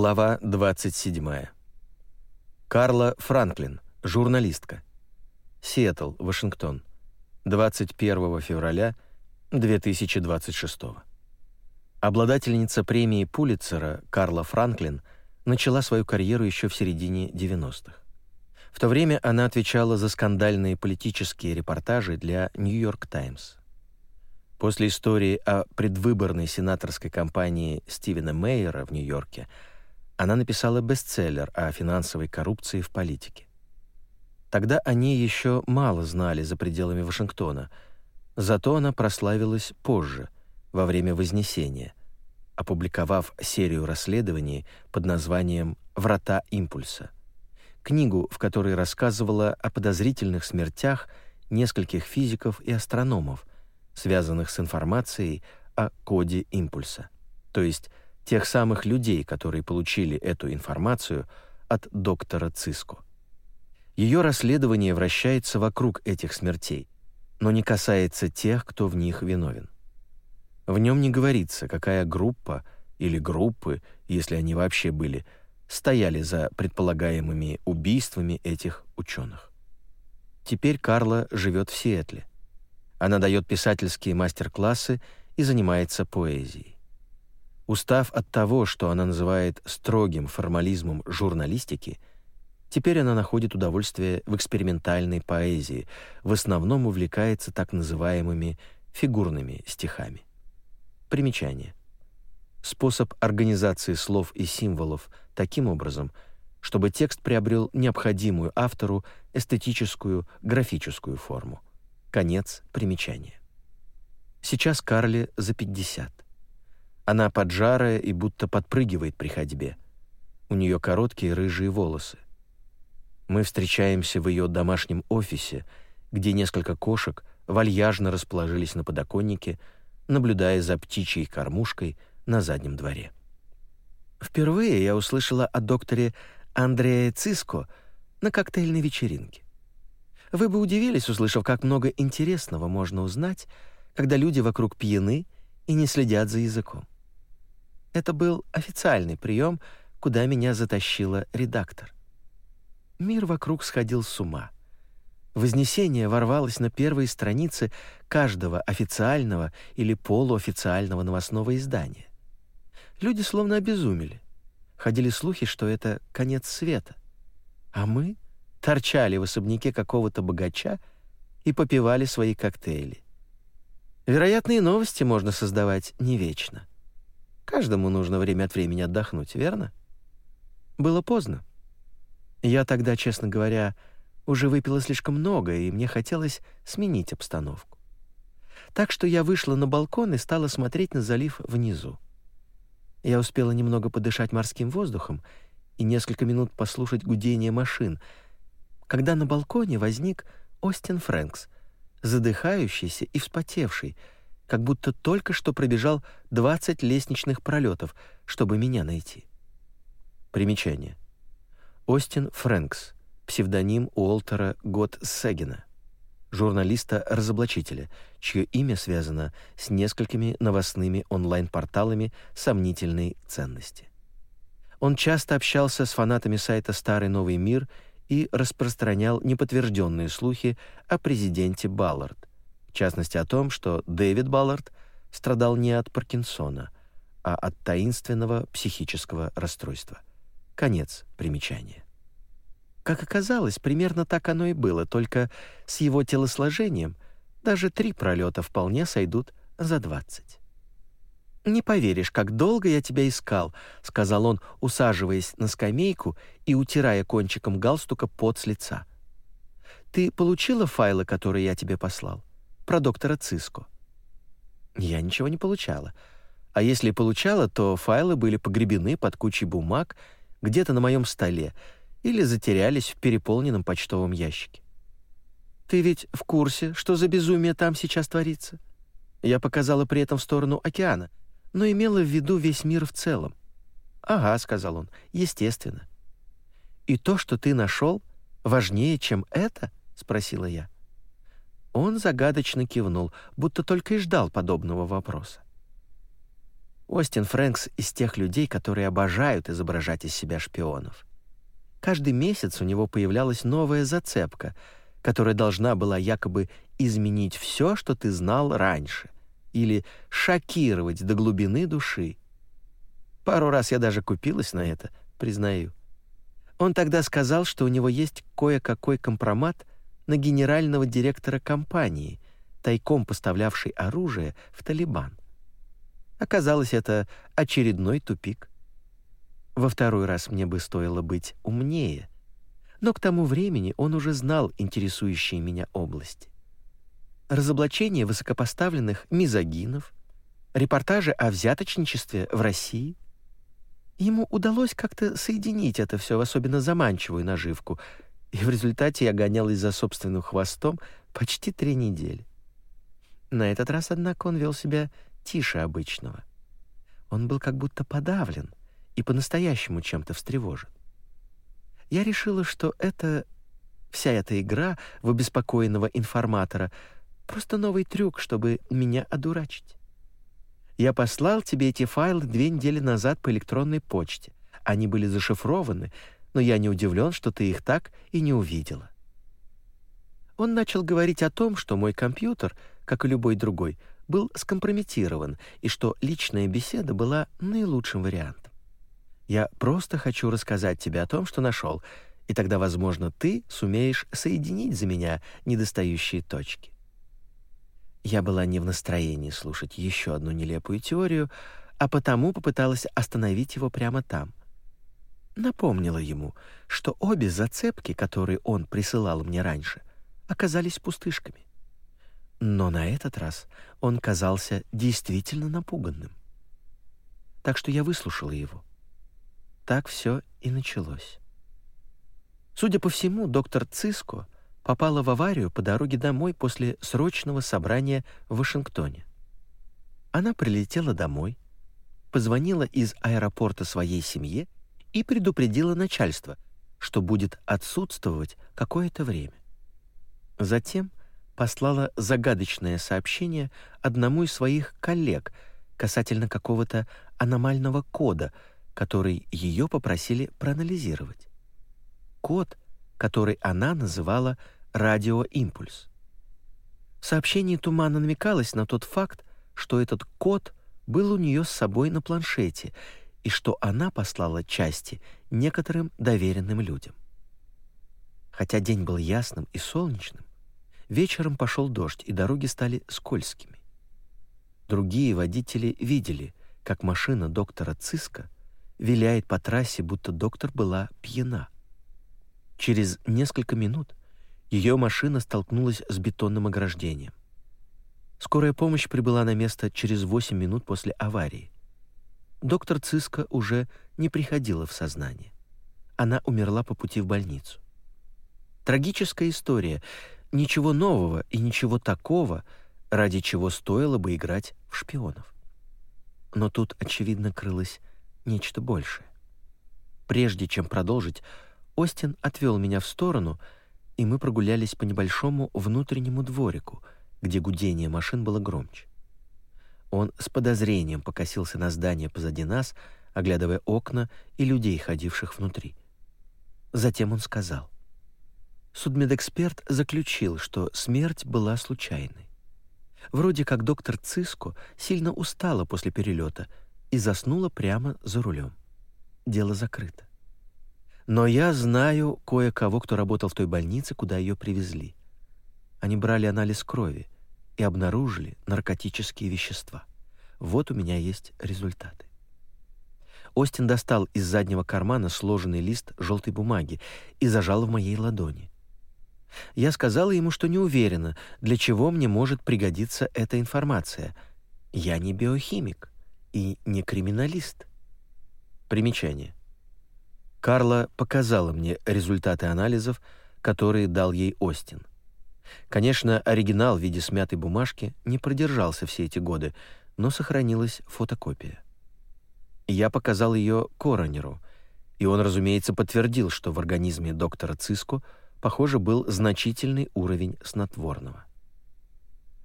Глава 27. Карла Франклин, журналистка. Сиэтл, Вашингтон. 21 февраля 2026. Обладательница премии Пулитцера Карла Франклин начала свою карьеру еще в середине 90-х. В то время она отвечала за скандальные политические репортажи для «Нью-Йорк Таймс». После истории о предвыборной сенаторской кампании Стивена Мейера в Нью-Йорке – она написала бестселлер о финансовой коррупции в политике. Тогда они еще мало знали за пределами Вашингтона, зато она прославилась позже, во время Вознесения, опубликовав серию расследований под названием «Врата импульса», книгу, в которой рассказывала о подозрительных смертях нескольких физиков и астрономов, связанных с информацией о коде импульса, то есть тех самых людей, которые получили эту информацию от доктора Циско. Ее расследование вращается вокруг этих смертей, но не касается тех, кто в них виновен. В нем не говорится, какая группа или группы, если они вообще были, стояли за предполагаемыми убийствами этих ученых. Теперь Карла живет в Сиэтле. Она дает писательские мастер-классы и занимается поэзией. Устав от того, что она называет строгим формализмом журналистики, теперь она находит удовольствие в экспериментальной поэзии, в основном увлекается так называемыми фигурными стихами. Примечание. Способ организации слов и символов таким образом, чтобы текст приобрел необходимую автору эстетическую графическую форму. Конец примечания. Сейчас Карле за 50. Она поджарая и будто подпрыгивает при ходьбе. У нее короткие рыжие волосы. Мы встречаемся в ее домашнем офисе, где несколько кошек вальяжно расположились на подоконнике, наблюдая за птичьей кормушкой на заднем дворе. Впервые я услышала о докторе Андреа Циско на коктейльной вечеринке. Вы бы удивились, услышав, как много интересного можно узнать, когда люди вокруг пьяны и не следят за языком. Это был официальный прием, куда меня затащила редактор. Мир вокруг сходил с ума. Вознесение ворвалось на первые страницы каждого официального или полуофициального новостного издания. Люди словно обезумели. Ходили слухи, что это конец света. А мы торчали в особняке какого-то богача и попивали свои коктейли. Вероятные новости можно создавать не вечно. Каждому нужно время от времени отдохнуть, верно? Было поздно. Я тогда, честно говоря, уже выпила слишком много, и мне хотелось сменить обстановку. Так что я вышла на балкон и стала смотреть на залив внизу. Я успела немного подышать морским воздухом и несколько минут послушать гудение машин, когда на балконе возник Остин Фрэнкс, задыхающийся и вспотевший, как будто только что пробежал 20 лестничных пролетов, чтобы меня найти. Примечание. Остин Фрэнкс, псевдоним Уолтера Готт-Сегена, журналиста-разоблачителя, чье имя связано с несколькими новостными онлайн-порталами сомнительной ценности. Он часто общался с фанатами сайта «Старый новый мир» и распространял неподтвержденные слухи о президенте Баллард, в частности о том, что Дэвид Баллард страдал не от Паркинсона, а от таинственного психического расстройства. Конец примечания. Как оказалось, примерно так оно и было, только с его телосложением даже три пролета вполне сойдут за двадцать. «Не поверишь, как долго я тебя искал», — сказал он, усаживаясь на скамейку и утирая кончиком галстука пот с лица. «Ты получила файлы, которые я тебе послал?» Про доктора Циско. Я ничего не получала. А если получала, то файлы были погребены под кучей бумаг где-то на моем столе или затерялись в переполненном почтовом ящике. Ты ведь в курсе, что за безумие там сейчас творится? Я показала при этом в сторону океана, но имела в виду весь мир в целом. «Ага», — сказал он, — «естественно». «И то, что ты нашел, важнее, чем это?» — спросила я. Он загадочно кивнул, будто только и ждал подобного вопроса. Остин Фрэнкс из тех людей, которые обожают изображать из себя шпионов. Каждый месяц у него появлялась новая зацепка, которая должна была якобы изменить все, что ты знал раньше, или шокировать до глубины души. Пару раз я даже купилась на это, признаю. Он тогда сказал, что у него есть кое-какой компромат на генерального директора компании, тайком поставлявший оружие в Талибан. Оказалось, это очередной тупик. Во второй раз мне бы стоило быть умнее, но к тому времени он уже знал интересующие меня области. Разоблачение высокопоставленных мизогинов, репортажи о взяточничестве в России. Ему удалось как-то соединить это все в особенно заманчивую наживку, и в результате я гонялась за собственным хвостом почти три недели. На этот раз, однако, он вел себя тише обычного. Он был как будто подавлен и по-настоящему чем-то встревожен. Я решила, что это вся эта игра в обеспокоенного информатора просто новый трюк, чтобы меня одурачить. Я послал тебе эти файлы две недели назад по электронной почте. Они были зашифрованы, но я не удивлен, что ты их так и не увидела. Он начал говорить о том, что мой компьютер, как и любой другой, был скомпрометирован и что личная беседа была наилучшим вариантом. Я просто хочу рассказать тебе о том, что нашел, и тогда, возможно, ты сумеешь соединить за меня недостающие точки. Я была не в настроении слушать еще одну нелепую теорию, а потому попыталась остановить его прямо там. Напомнила ему, что обе зацепки, которые он присылал мне раньше, оказались пустышками. Но на этот раз он казался действительно напуганным. Так что я выслушала его. Так все и началось. Судя по всему, доктор Циско попала в аварию по дороге домой после срочного собрания в Вашингтоне. Она прилетела домой, позвонила из аэропорта своей семье и предупредила начальство, что будет отсутствовать какое-то время. Затем послала загадочное сообщение одному из своих коллег касательно какого-то аномального кода, который ее попросили проанализировать. Код, который она называла радиоимпульс. В сообщении туманно намекалось на тот факт, что этот код был у нее с собой на планшете и что она послала части некоторым доверенным людям. Хотя день был ясным и солнечным, Вечером пошел дождь, и дороги стали скользкими. Другие водители видели, как машина доктора Циска виляет по трассе, будто доктор была пьяна. Через несколько минут ее машина столкнулась с бетонным ограждением. Скорая помощь прибыла на место через 8 минут после аварии. Доктор Циска уже не приходила в сознание. Она умерла по пути в больницу. Трагическая история, ничего нового и ничего такого, ради чего стоило бы играть в шпионов. Но тут, очевидно, крылось нечто большее. Прежде чем продолжить, Остин отвел меня в сторону, и мы прогулялись по небольшому внутреннему дворику, где гудение машин было громче. Он с подозрением покосился на здание позади нас, оглядывая окна и людей, ходивших внутри. Затем он сказал: Судмедэксперт заключил, что смерть была случайной. Вроде как доктор Циско сильно устала после перелета и заснула прямо за рулем. Дело закрыто. Но я знаю кое-кого, кто работал в той больнице, куда ее привезли. Они брали анализ крови и обнаружили наркотические вещества. Вот у меня есть результаты. Остин достал из заднего кармана сложенный лист желтой бумаги и зажал в моей ладони. Я сказала ему, что не уверена, для чего мне может пригодиться эта информация. Я не биохимик и не криминалист. Примечание. Карла показала мне результаты анализов, которые дал ей Остин. Конечно, оригинал в виде смятой бумажки не продержался все эти годы, но сохранилась фотокопия. Я показал ее коронеру, и он, разумеется, подтвердил, что в организме доктора Циско – похоже, был значительный уровень снотворного.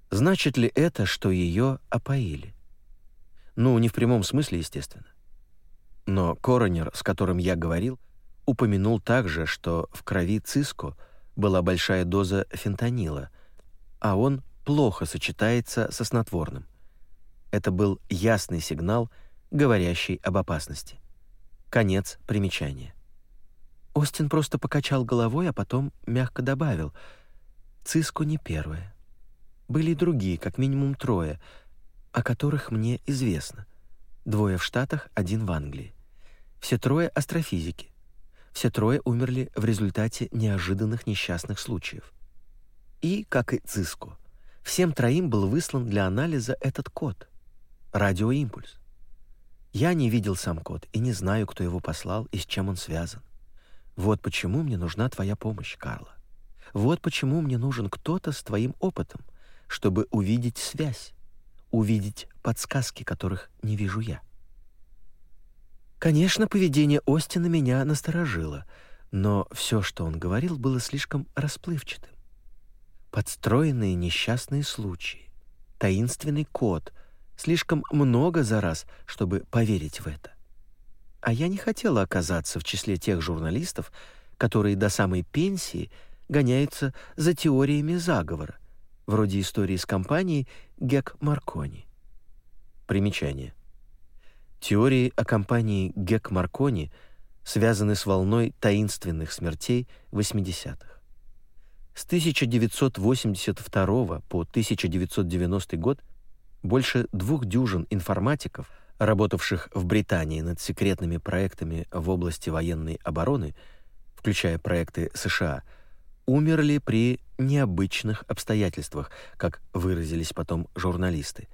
Значит ли это, что ее опоили? Ну, не в прямом смысле, естественно. Но коронер, с которым я говорил, упомянул также, что в крови Циско была большая доза фентанила, а он плохо сочетается со снотворным. Это был ясный сигнал, говорящий об опасности. Конец примечания. Остин просто покачал головой, а потом мягко добавил: "Циско не первая. Были и другие, как минимум трое, о которых мне известно. Двое в Штатах, один в Англии. Все трое астрофизики. Все трое умерли в результате неожиданных несчастных случаев. И, как и Циско, всем троим был выслан для анализа этот код радиоимпульс. Я не видел сам код и не знаю, кто его послал и с чем он связан. Вот почему мне нужна твоя помощь, Карла. Вот почему мне нужен кто-то с твоим опытом, чтобы увидеть связь, увидеть подсказки, которых не вижу я. Конечно, поведение Остина меня насторожило, но все, что он говорил, было слишком расплывчатым. Подстроенные несчастные случаи, таинственный код, слишком много за раз, чтобы поверить в это. А я не хотела оказаться в числе тех журналистов, которые до самой пенсии гоняются за теориями заговора, вроде истории с компанией Гек Маркони. Примечание. Теории о компании Гек Маркони связаны с волной таинственных смертей 80-х. С 1982 по 1990 год больше двух дюжин информатиков – работавших в Британии над секретными проектами в области военной обороны, включая проекты США, умерли при необычных обстоятельствах, как выразились потом журналисты.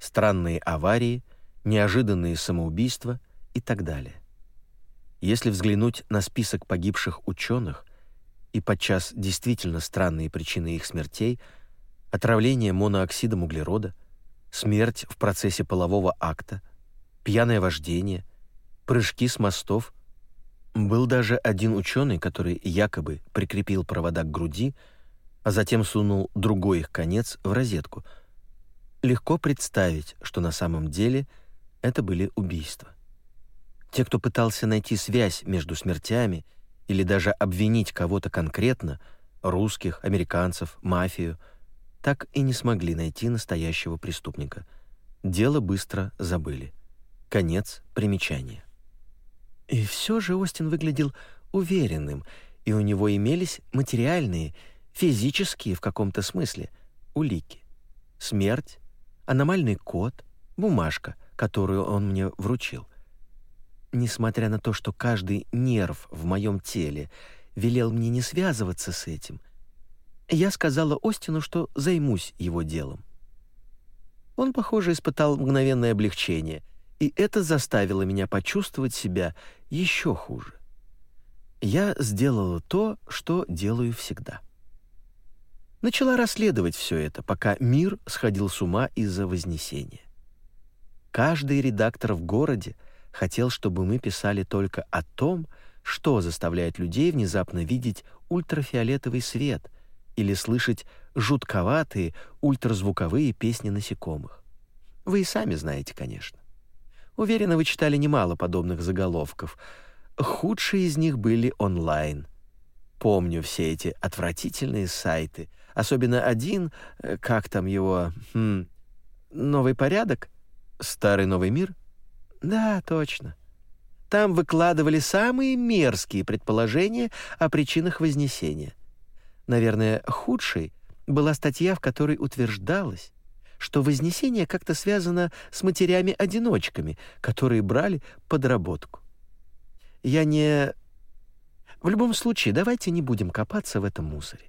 Странные аварии, неожиданные самоубийства и так далее. Если взглянуть на список погибших ученых и подчас действительно странные причины их смертей, отравление монооксидом углерода, смерть в процессе полового акта – пьяное вождение, прыжки с мостов. Был даже один ученый, который якобы прикрепил провода к груди, а затем сунул другой их конец в розетку. Легко представить, что на самом деле это были убийства. Те, кто пытался найти связь между смертями или даже обвинить кого-то конкретно, русских, американцев, мафию, так и не смогли найти настоящего преступника. Дело быстро забыли. Конец примечания. И все же Остин выглядел уверенным, и у него имелись материальные, физические в каком-то смысле улики. Смерть, аномальный код, бумажка, которую он мне вручил. Несмотря на то, что каждый нерв в моем теле велел мне не связываться с этим, я сказала Остину, что займусь его делом. Он, похоже, испытал мгновенное облегчение — и это заставило меня почувствовать себя еще хуже. Я сделала то, что делаю всегда. Начала расследовать все это, пока мир сходил с ума из-за Вознесения. Каждый редактор в городе хотел, чтобы мы писали только о том, что заставляет людей внезапно видеть ультрафиолетовый свет или слышать жутковатые ультразвуковые песни насекомых. Вы и сами знаете, конечно. Уверена, вы читали немало подобных заголовков. Худшие из них были онлайн. Помню все эти отвратительные сайты, особенно один, э, как там его, хм, Новый порядок, Старый новый мир. Да, точно. Там выкладывали самые мерзкие предположения о причинах вознесения. Наверное, худшей была статья, в которой утверждалось, что Вознесение как-то связано с матерями-одиночками, которые брали подработку. Я не... В любом случае, давайте не будем копаться в этом мусоре.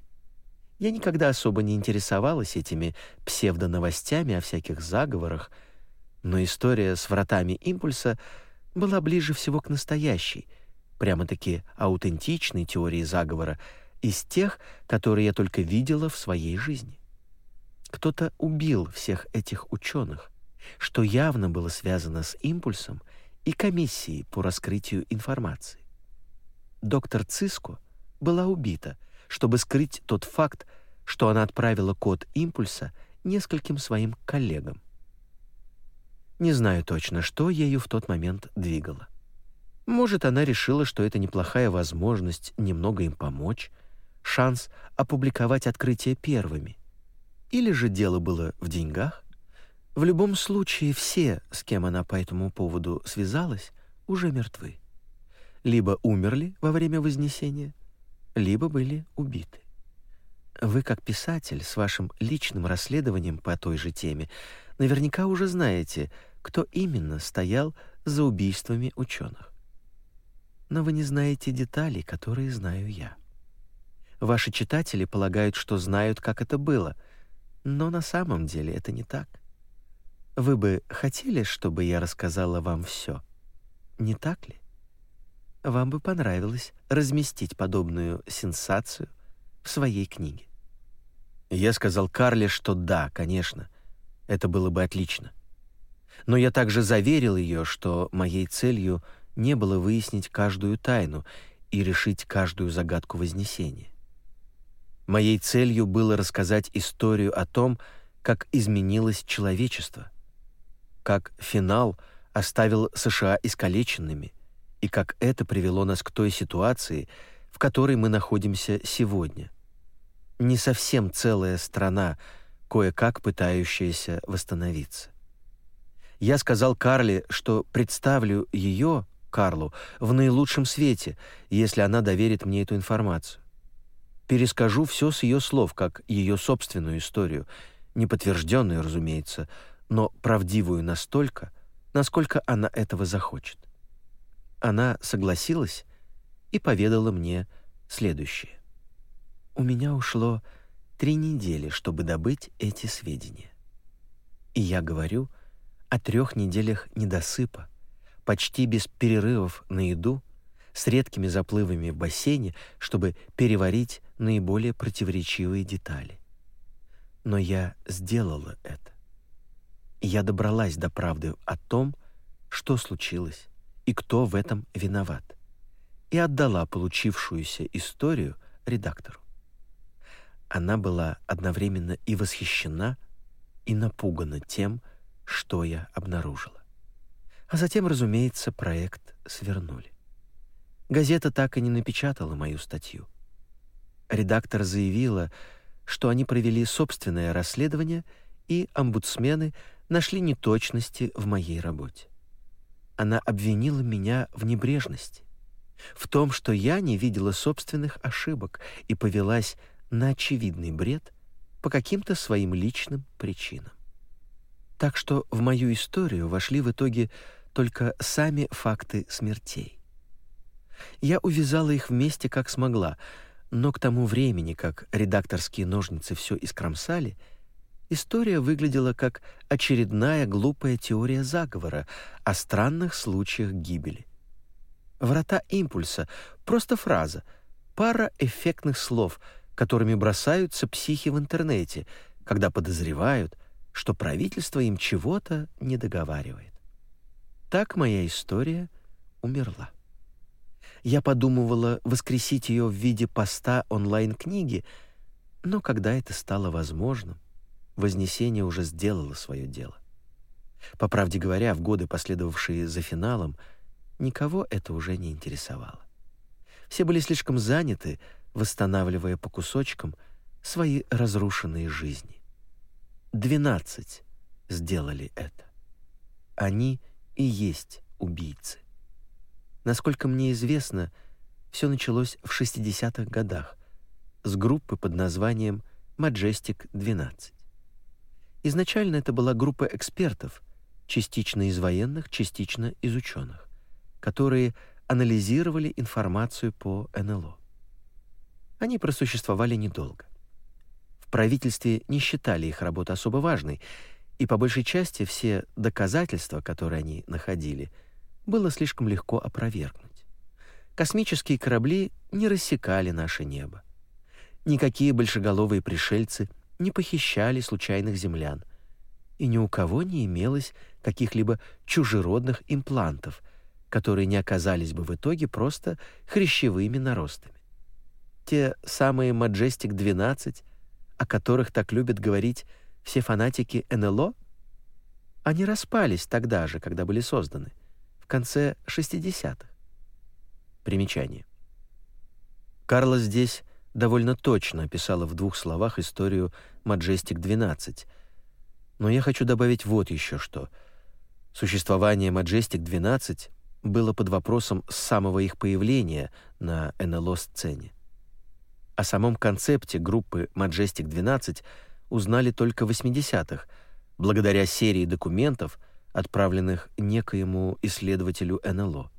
Я никогда особо не интересовалась этими псевдоновостями о всяких заговорах, но история с вратами импульса была ближе всего к настоящей, прямо-таки аутентичной теории заговора из тех, которые я только видела в своей жизни. Кто-то убил всех этих ученых, что явно было связано с импульсом и комиссией по раскрытию информации. Доктор Циско была убита, чтобы скрыть тот факт, что она отправила код импульса нескольким своим коллегам. Не знаю точно, что ею в тот момент двигало. Может, она решила, что это неплохая возможность немного им помочь, шанс опубликовать открытие первыми. Или же дело было в деньгах? В любом случае, все, с кем она по этому поводу связалась, уже мертвы. Либо умерли во время Вознесения, либо были убиты. Вы, как писатель, с вашим личным расследованием по той же теме, наверняка уже знаете, кто именно стоял за убийствами ученых. Но вы не знаете деталей, которые знаю я. Ваши читатели полагают, что знают, как это было, но на самом деле это не так. Вы бы хотели, чтобы я рассказала вам все, не так ли? Вам бы понравилось разместить подобную сенсацию в своей книге. Я сказал Карле, что да, конечно, это было бы отлично. Но я также заверил ее, что моей целью не было выяснить каждую тайну и решить каждую загадку Вознесения. Моей целью было рассказать историю о том, как изменилось человечество, как финал оставил США искалеченными и как это привело нас к той ситуации, в которой мы находимся сегодня. Не совсем целая страна, кое-как пытающаяся восстановиться. Я сказал Карле, что представлю ее, Карлу, в наилучшем свете, если она доверит мне эту информацию. Перескажу все с ее слов, как ее собственную историю, не подтвержденную, разумеется, но правдивую настолько, насколько она этого захочет. Она согласилась и поведала мне следующее. У меня ушло три недели, чтобы добыть эти сведения. И я говорю о трех неделях недосыпа, почти без перерывов на еду, с редкими заплывами в бассейне, чтобы переварить наиболее противоречивые детали. Но я сделала это. Я добралась до правды о том, что случилось и кто в этом виноват, и отдала получившуюся историю редактору. Она была одновременно и восхищена, и напугана тем, что я обнаружила. А затем, разумеется, проект свернули. Газета так и не напечатала мою статью. Редактор заявила, что они провели собственное расследование, и омбудсмены нашли неточности в моей работе. Она обвинила меня в небрежности, в том, что я не видела собственных ошибок и повелась на очевидный бред по каким-то своим личным причинам. Так что в мою историю вошли в итоге только сами факты смертей. Я увязала их вместе как смогла, но к тому времени, как редакторские ножницы все искромсали, история выглядела как очередная глупая теория заговора о странных случаях гибели. Врата импульса — просто фраза, пара эффектных слов, которыми бросаются психи в интернете, когда подозревают, что правительство им чего-то не договаривает. Так моя история умерла. Я подумывала воскресить ее в виде поста онлайн-книги, но когда это стало возможным, Вознесение уже сделало свое дело. По правде говоря, в годы, последовавшие за финалом, никого это уже не интересовало. Все были слишком заняты, восстанавливая по кусочкам свои разрушенные жизни. Двенадцать сделали это. Они и есть убийцы. Насколько мне известно, все началось в 60-х годах с группы под названием Majestic 12. Изначально это была группа экспертов, частично из военных, частично из ученых, которые анализировали информацию по НЛО. Они просуществовали недолго. В правительстве не считали их работу особо важной, и по большей части все доказательства, которые они находили – было слишком легко опровергнуть. Космические корабли не рассекали наше небо. Никакие большеголовые пришельцы не похищали случайных землян, и ни у кого не имелось каких-либо чужеродных имплантов, которые не оказались бы в итоге просто хрящевыми наростами. Те самые Majestic 12, о которых так любят говорить все фанатики НЛО? Они распались тогда же, когда были созданы, в конце 60-х. Примечание. Карла здесь довольно точно описала в двух словах историю Majestic 12. Но я хочу добавить вот еще что. Существование Majestic 12 было под вопросом с самого их появления на НЛО-сцене. О самом концепте группы Majestic 12 узнали только в 80-х, благодаря серии документов, отправленных некоему исследователю НЛО.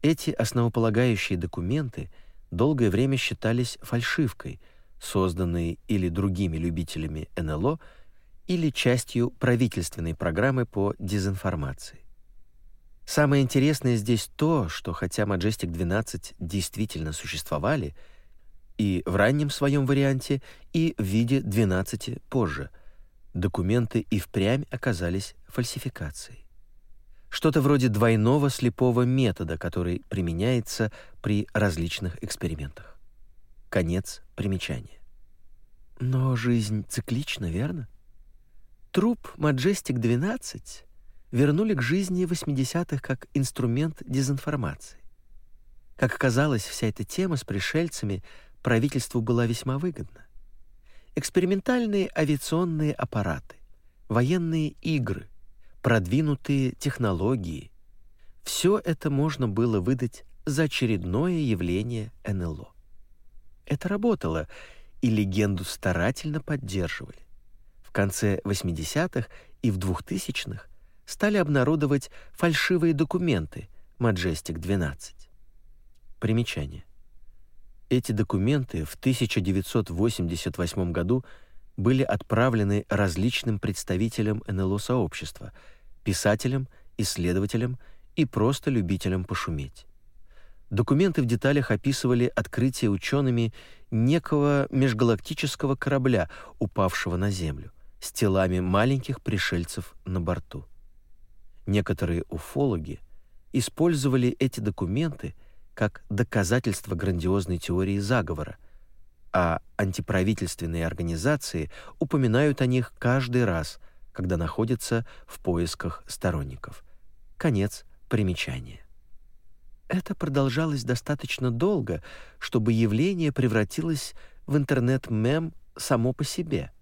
Эти основополагающие документы долгое время считались фальшивкой, созданной или другими любителями НЛО, или частью правительственной программы по дезинформации. Самое интересное здесь то, что хотя Majestic 12 действительно существовали, и в раннем своем варианте, и в виде 12 позже, документы и впрямь оказались фальсификацией. Что-то вроде двойного слепого метода, который применяется при различных экспериментах. Конец примечания. Но жизнь циклична, верно? Труп Majestic 12 вернули к жизни 80-х как инструмент дезинформации. Как оказалось, вся эта тема с пришельцами правительству была весьма выгодна. Экспериментальные авиационные аппараты, военные игры, продвинутые технологии — все это можно было выдать за очередное явление НЛО. Это работало, и легенду старательно поддерживали. В конце 80-х и в 2000-х стали обнародовать фальшивые документы Majestic 12. Примечание. Эти документы в 1988 году были отправлены различным представителям НЛО-сообщества, писателям, исследователям и просто любителям пошуметь. Документы в деталях описывали открытие учеными некого межгалактического корабля, упавшего на Землю, с телами маленьких пришельцев на борту. Некоторые уфологи использовали эти документы как доказательство грандиозной теории заговора, а антиправительственные организации упоминают о них каждый раз, когда находятся в поисках сторонников. Конец примечания. Это продолжалось достаточно долго, чтобы явление превратилось в интернет-мем само по себе,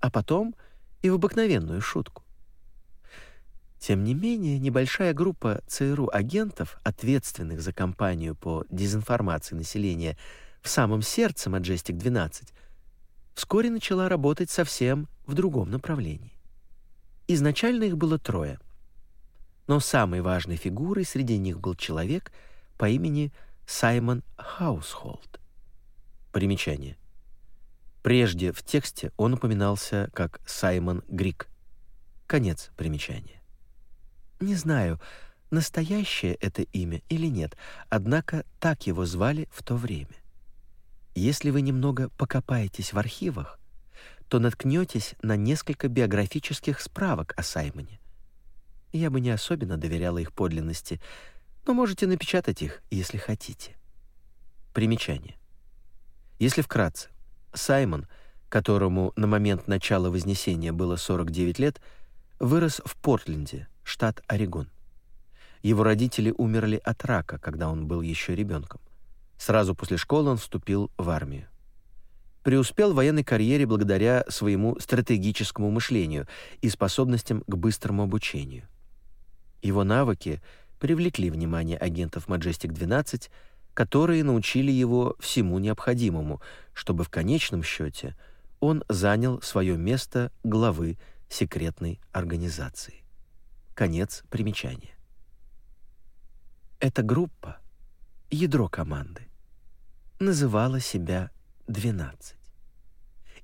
а потом и в обыкновенную шутку. Тем не менее, небольшая группа ЦРУ-агентов, ответственных за кампанию по дезинформации населения в самом сердце Majestic 12, вскоре начала работать совсем в другом направлении. Изначально их было трое. Но самой важной фигурой среди них был человек по имени Саймон Хаусхолд. Примечание. Прежде в тексте он упоминался как Саймон Грик. Конец примечания. Не знаю, настоящее это имя или нет, однако так его звали в то время. Если вы немного покопаетесь в архивах, то наткнетесь на несколько биографических справок о Саймоне. Я бы не особенно доверяла их подлинности, но можете напечатать их, если хотите. Примечание. Если вкратце, Саймон, которому на момент начала Вознесения было 49 лет, вырос в Портленде, штат Орегон. Его родители умерли от рака, когда он был еще ребенком. Сразу после школы он вступил в армию. Преуспел в военной карьере благодаря своему стратегическому мышлению и способностям к быстрому обучению. Его навыки привлекли внимание агентов Majestic 12, которые научили его всему необходимому, чтобы в конечном счете он занял свое место главы секретной организации. Конец примечания. Эта группа, ядро команды, называла себя «12».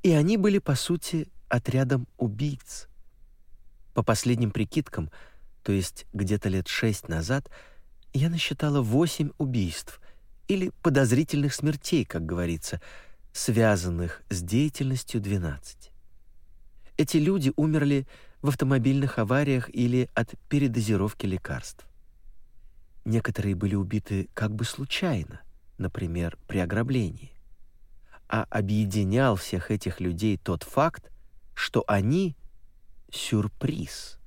И они были, по сути, отрядом убийц. По последним прикидкам, то есть где-то лет шесть назад, я насчитала восемь убийств или подозрительных смертей, как говорится, связанных с деятельностью 12. Эти люди умерли в автомобильных авариях или от передозировки лекарств. Некоторые были убиты как бы случайно, например, при ограблении. А объединял всех этих людей тот факт, что они — сюрприз,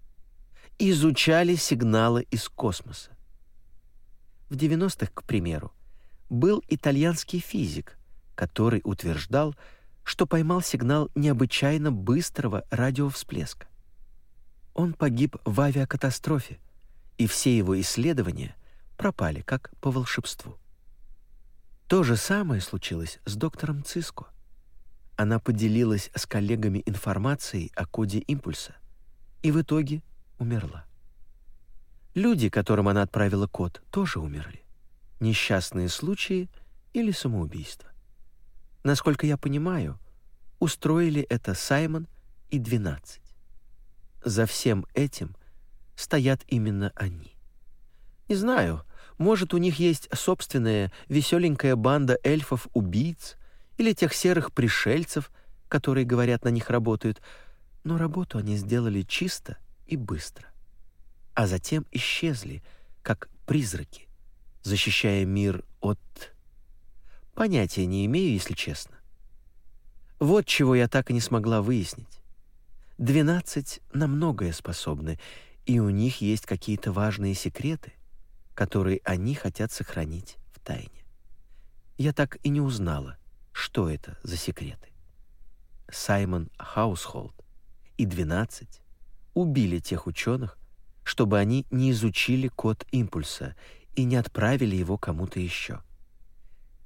изучали сигналы из космоса. В 90-х, к примеру, был итальянский физик, который утверждал, что поймал сигнал необычайно быстрого радиовсплеска. Он погиб в авиакатастрофе, и все его исследования пропали как по волшебству. То же самое случилось с доктором Циско. Она поделилась с коллегами информацией о коде импульса и в итоге умерла. Люди, которым она отправила код, тоже умерли. Несчастные случаи или самоубийство. Насколько я понимаю, устроили это Саймон и 12. За всем этим стоят именно они. Не знаю, может, у них есть собственная веселенькая банда эльфов-убийц или тех серых пришельцев, которые, говорят, на них работают, но работу они сделали чисто и быстро. А затем исчезли, как призраки, защищая мир от... Понятия не имею, если честно. Вот чего я так и не смогла выяснить. Двенадцать на многое способны, и у них есть какие-то важные секреты, которые они хотят сохранить в тайне. Я так и не узнала, что это за секреты. Саймон Хаусхолд и 12 убили тех ученых, чтобы они не изучили код импульса и не отправили его кому-то еще.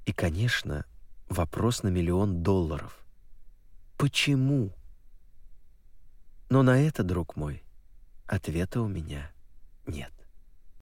И, конечно, вопрос на миллион долларов. Почему? Но на это, друг мой, ответа у меня нет.